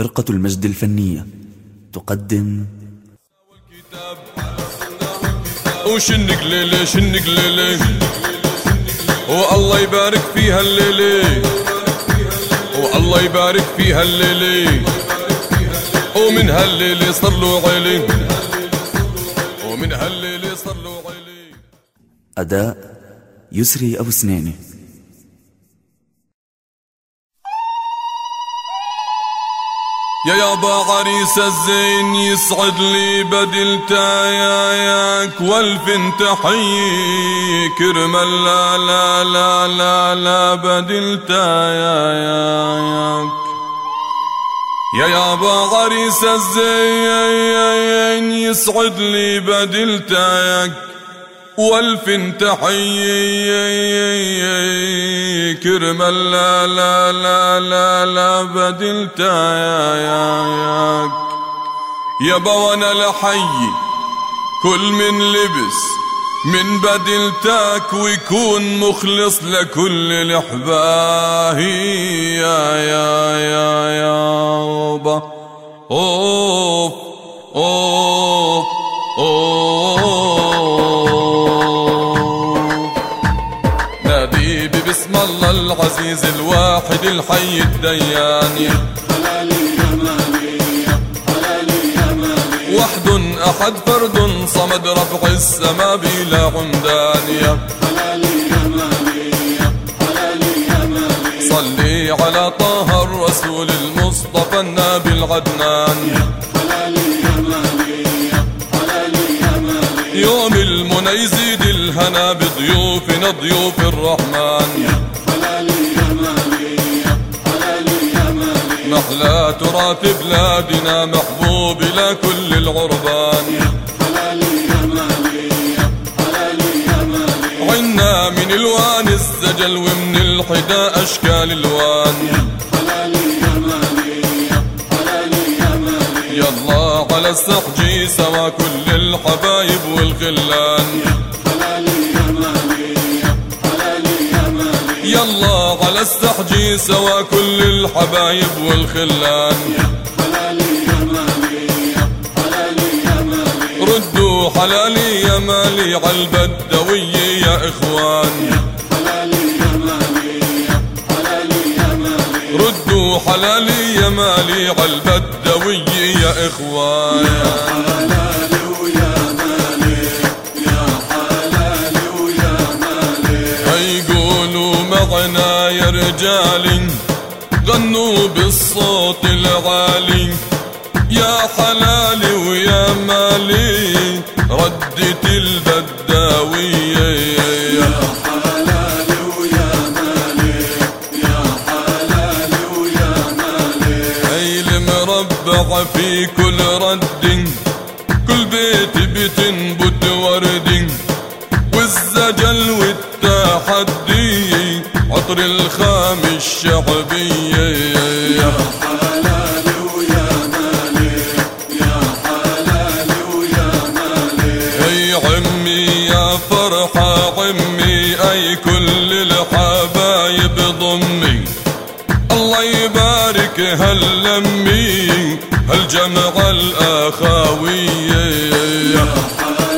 فرقة المجد الفنية تقدم. وشنق ليلة شنق ليلة والله يبارك فيها الليلة. والله يبارك فيها الليلة. ومن هالليلة صار له عيلة. ومن هالليلة صار له عيلة. أداء يسري أبو سنينه يا يابا عريس الزين يسعد لي بدل تاياك والف تحيي كرم لا لا لا لا لا بدل تاياك يا يابا عريس الزين يسعد لي بدل تاياك والف تحيي كرم لا لا لا لا لا بدلت يا يا يا. وأنا لحي كل من لبس من بدلتك ويكون مخلص لكل الحباهي يا يا يا يا أوف أوف. العزيز الواحد الحي الديان حلالي يا مالي حلالي يا مالي وحد أحد فرد صمد رفع السما بلا عمدان حلالي يا مالي حلالي يا مالي صلي على طه الرسول المصطفى النبي العدنان يا يا يوم المنى يزيد الهنا بضيوفنا ضيوف الرحمن. محلى تراث بلادنا محبوب إلى كل العربان. حلالي يا مالي حلالي يا مالي عنا من إلوان الزجل ومن الحدا أشكال الوان. حلالي يا مالي حلالي يا مالي يلا على السحجي سوا كل الحبايب والخلان. السحجي سوا كل الحبايب والخلان. حلالي يا مالي حلالي يا مالي ردوا حلالي يا مالي عالبدوية يا إخوان. حلالي يا مالي حلالي يا مالي ردوا حلالي يا مالي عالبدوية يا إخوان. حلالي يا رجالي غنوا بالصوت العالي. يا حلالي ويا مالي ردت البداوية حلالي ويا مالي يا ويا مالي. المربع في الشعبية حلالي ويا مالي يا ويا مالي هي عمي يا فرحة عمي أي كل الحبايب ضمي الله يبارك هاللمي هالجمع الأخاوية حلالي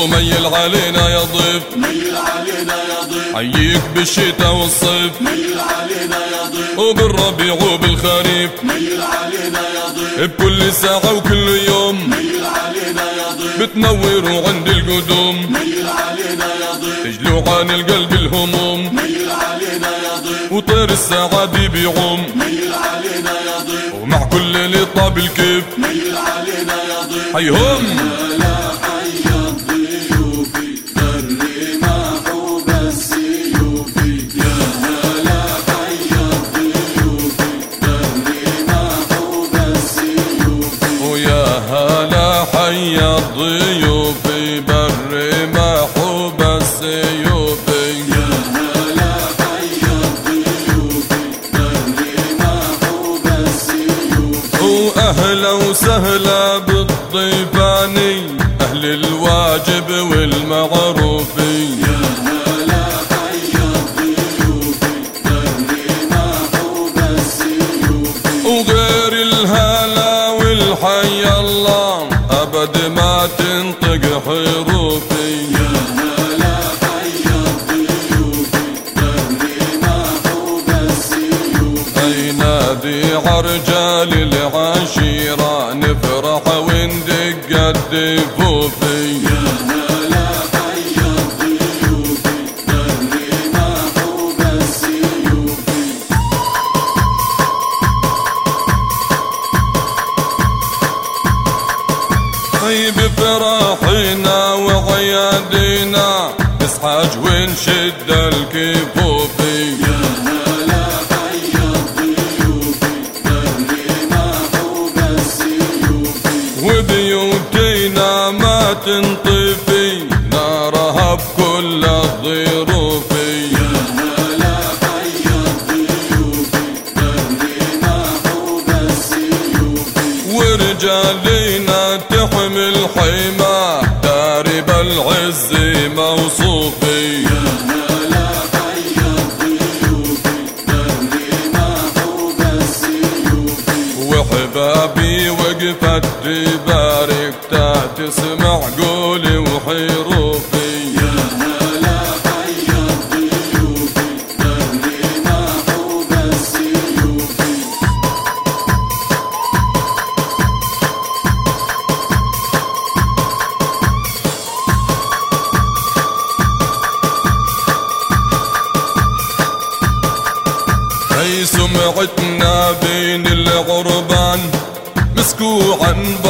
وميل علينا يا ضيف. ميل علينا يا ضيف. حييك بالشتاء والصيف. ميل علينا يا ضيف. وبالربيع وبالخريف. ميل علينا يا ضيف. بكل ساعة وكل يوم. ميل علينا يا ضيف. بتنوروا عند القدوم. ميل علينا يا ضيف. تجلوا عن القلب الهموم. ميل علينا يا ضيف. وطير السعادة بيعوم. ميل علينا يا ضيف. ومع كل اللي طاب الكيف. ميل علينا يا ضيف. حيهم. طيب فرحنا وعيادنا نسحج ونشد الكفوفي تبارك تا تسمع قولي.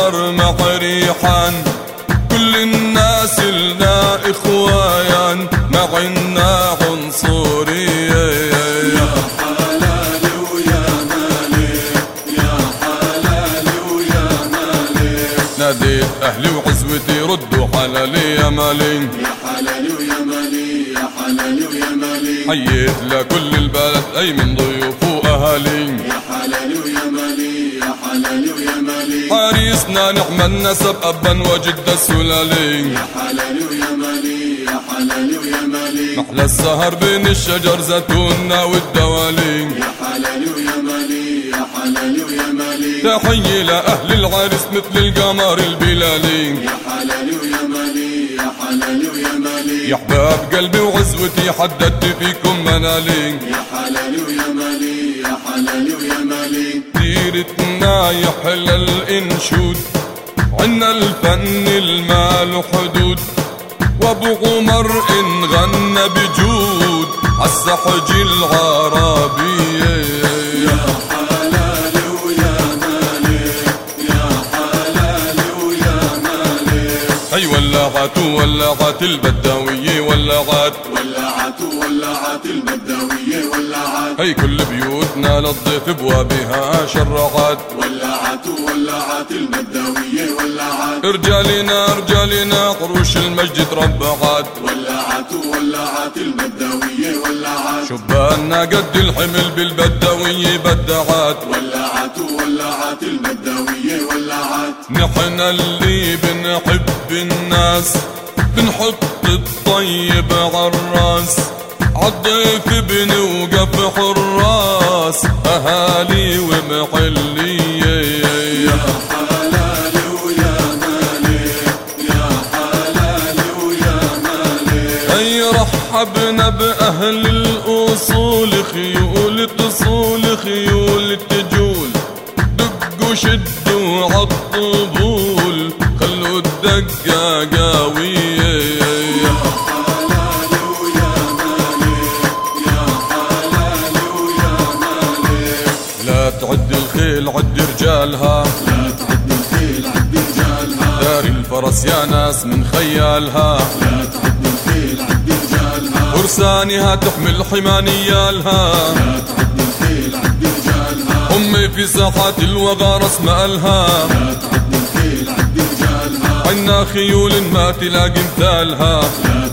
برمع ريحان كل الناس لنا اخوان معنا عنصرية يا حلال ويا مالك يا حلال ويا مالك. ناديت أهلي وعزوتي ردوا حلالي يا مالي يا حلال ويا مالي يا حلال ويا مالي حييت لكل البلد أي من ضيوف وأهالي. يا حلال ويا مالي حريصنا نعم النسب أبا وجد السلالي. يا حلال ويا مالي يا حلال ويا مالي محلى السهر بين الشجر زيتوننا والدوالي يا حلال ويا مالي يا حلال ويا مالي تحيي لأهل العرس مثل القمر البلالي يا حلال ويا مالي يا حلال ويا مالي يا حباب قلبي وعزوتي حددت فيكم منالي يا مالي سيرتنا يحلى الإنشود. عنا الفن المال حدود وابو عمر ان غنى بجود. عالسحج العربية يا مالك هي ولعت ولعت البداوية ولعت ولعت ولعت البدوية ولعت هي كل بيوتنا للضيف بوابها شرعت ولعت ولعت البدوية ولعت رجالنا رجالنا قروش المجد تربعت ولعت ولعت البدوية ولعت شباننا قد الحمل بالبدوية بدعت ولعت ولعت البدوية ولعت نحن اللي بنحب الناس. بنحط الطيب عالراس عالضيف بنوقف حراس أهالي ومحلية يا حلال ويا مالك يا. حلال ويا مالك هي رحبنا بأهل الأصول خيول تصول خيول تجول دقوا شدوا داري الفرس يا ناس من خيالها. لا تعد الخيل عد رجالها فرسانها تحمل حمانيالها لا تعد الخيل عد رجالها أمي في ساحات الوغى رسم ألها لا تعد الخيل عد رجالها عنا خيول ما تلاقي مثالها. لا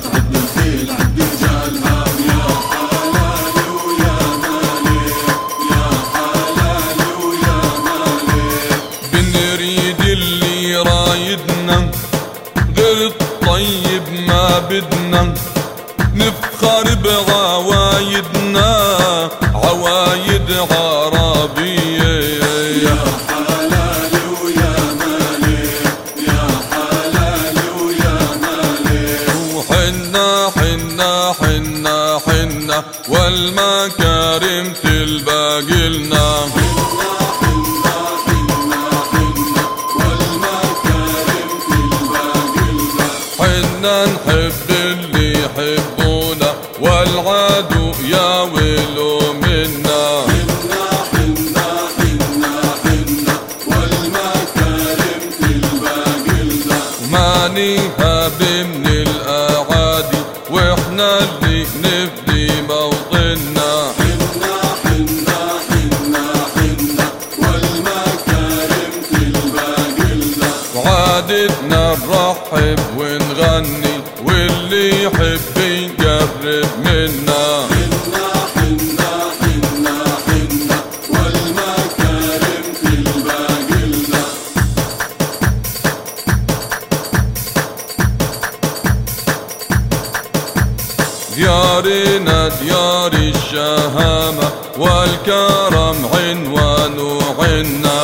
ماني هاب من الأعادي وإحنا اللي نفدي موطننا. حنا حنا حنا حنا والمكارم تلبى قلنا وعادتنا نرحب الشهامة والكرم عنوان عنا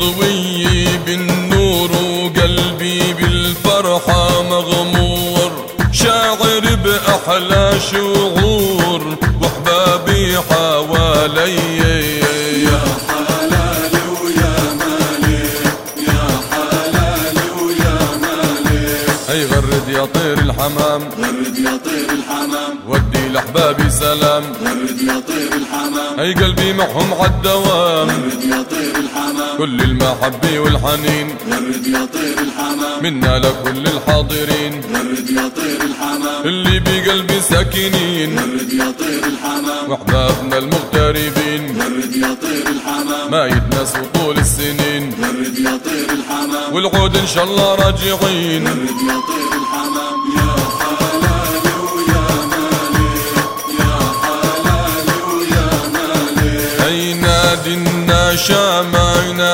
مضوي بالنور وقلبي بالفرحة مغمور. شاعر بأحلى شعور وأحبابي حوالي. يا حلال ويا مالي يا حلال ويا مالي. غرد يا طير الحمام. غرد يا طير الحمام. لأحبابي سلام. يا طير الحمام. هي قلبي معهم عالدوام غرد يا طير الحمام. كل المحبة والحنين. غرد يا طير الحمام. منا لكل الحاضرين. غرد يا طير الحمام. اللي بقلبي ساكنين. غرد يا طير الحمام. وأحبابنا المغتربين. غرد يا طير الحمام. ما يتنسوا طول السنين. غرد يا طير الحمام. والعود إن شاء الله راجعين. غرد يا طير الحمام.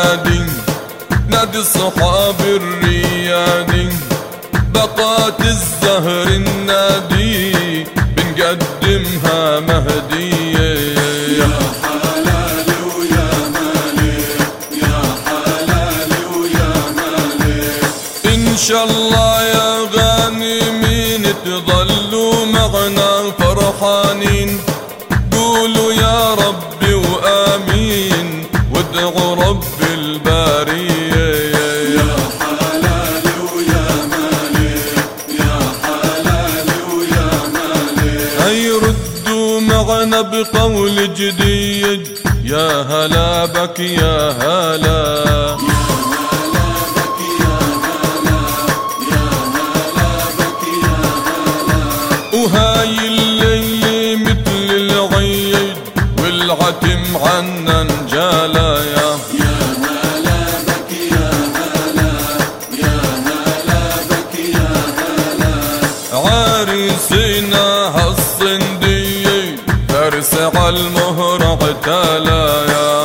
ينادي نادي الصحاب الريادي بقات الزهر النادي. بنقدمها مهدية معنا بقول جديد. يا هلا بك يا هلا اعتلا يا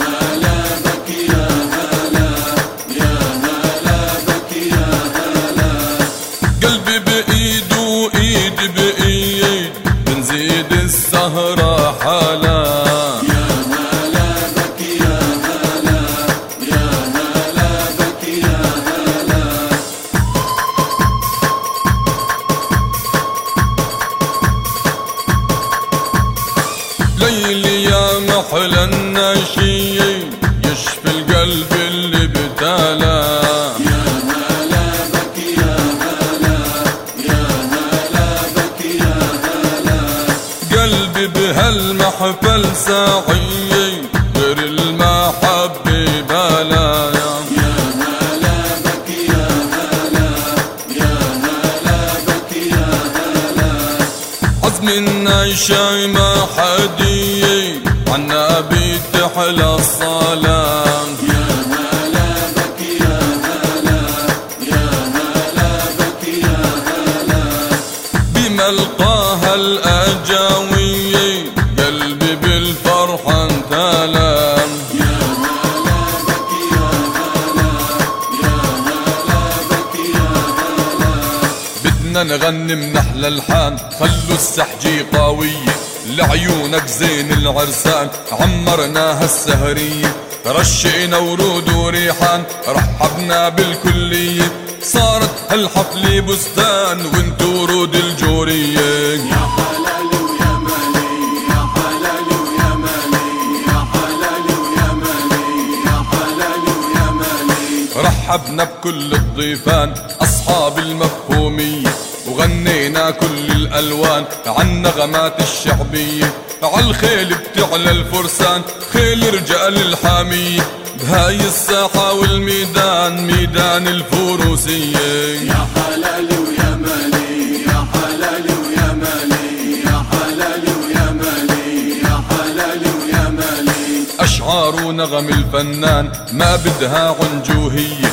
هلا بك يا هلا يا هلا بك يا هلا قلبي بإيد وإيد بإيد بنزيد السهرة حالا عزم النشاي ما حدي عنا بتحلى الصلاة. يا هلا بك يا هلا يا هلا بك يا هلا بملقاها الأجاوية قلبي بالفرحة امتلأ. يا هلا بك يا هلا يا هلا بك يا هلا بدنا نغني من أحلى الحان. خلوا السحجي قوية لعيونك زين العرسان عمرناها السهرية رشينا ورود وريحان رحبنا بالكلية. صارت هالحفلة بستان وانتو ورود الجورية. يا حلال ويا مالي يا حلال ويا مالي يا حلال ويا مالي يا حلال ويا مالي. رحبنا بكل الضيفان أصحاب المفهومية. وغنينا كل الألوان عن نغمات الشعبية. عالخيل بتعلى الفرسان خيل رجال الحامية بهاي الساحة والميدان ميدان الفروسية. يا حلال ويا مالي يا حلال ويا مالي يا حلال ويا مالي يا حلال ويا مالي. أشعار ونغم الفنان ما بدها عنجوهية.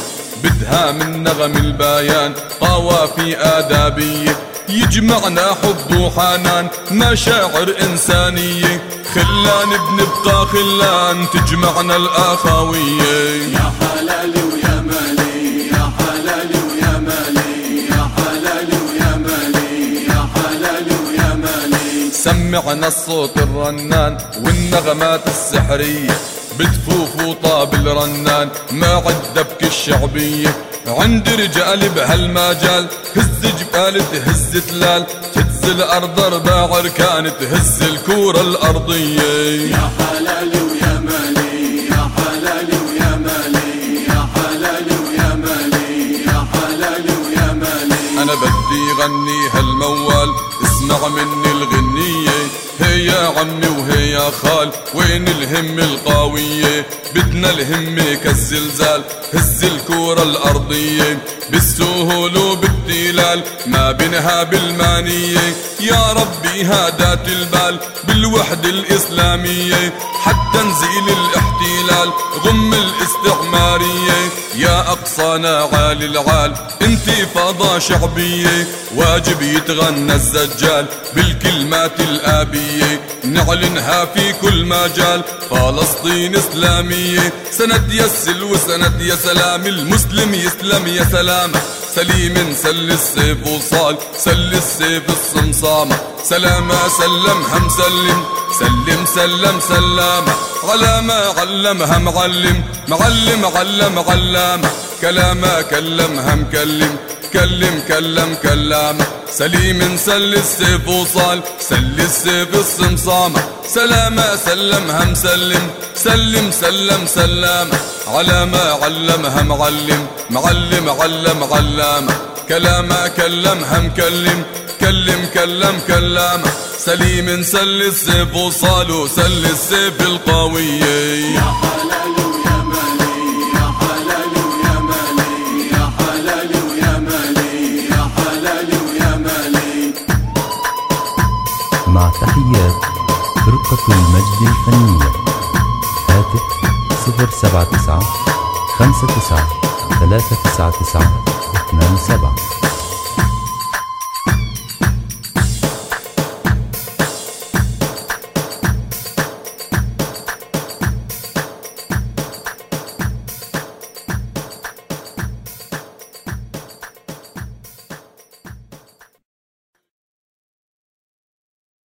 بدها من نغم البيان قوافي آدابية يجمعنا حب وحنان مشاعر إنسانية خلان بنبقى خلان تجمعنا الآخاوية يا حلال ويا مالي يا حلال ويا مالي يا حلال ويا مالي يا حلال ويا مالي. سمعنا الصوت الرنان والنغمات السحرية بتفوف وطاب الرنان. ما عد الشعبية عند رجال بهالمجال هز جبال تهز تلال. تهز الأرض أربع أركان تهز الكورة الأرضية. يا حلال ويا مالي يا حلال ويا مالي يا حلال ويا مالي يا حلال ويا مالي. أنا بدي غني هالموال اسمع مني الغنية. يا عمي وهي يا خال وين الهمة القوية بدنا الهمة كالزلزال هز الكورة الأرضية. بالسهول وبالتلال ما بينها بالمانية. يا ربي هادات البال بالوحدة الإسلامية. حتى نزيل الاحتلال غم الاستعمارية. يا أقصانا عالي العال انتفاضة شعبية. واجب يتغنى الزجال بالكلمات الآبية. نعلنها في كل مجال. فلسطين إسلامية سند يسل وسند يا سلام. المسلم يسلم يا سلام. سليم سل السيف وصال سل السيف الصمصامة. سلامة سلم هم سلم سلم سلم سلامة. على ما علمها معلم معلم علم علامة. كلامة كلمها مكلم كلم كلم كلامه سليم سل السيف وصال سل السيف الصمصامة سلامة سلمها مسلم سلم سلم سلامة على ما علمها معلم معلم علم علامة كلامه كلمها مكلم كلم كلم كلامه سليم سل السيف وصال وسل السيف القوية صفر سبعة تسعة خمسة تسعة ثلاثة تسعة تسعة اثنان سبعة.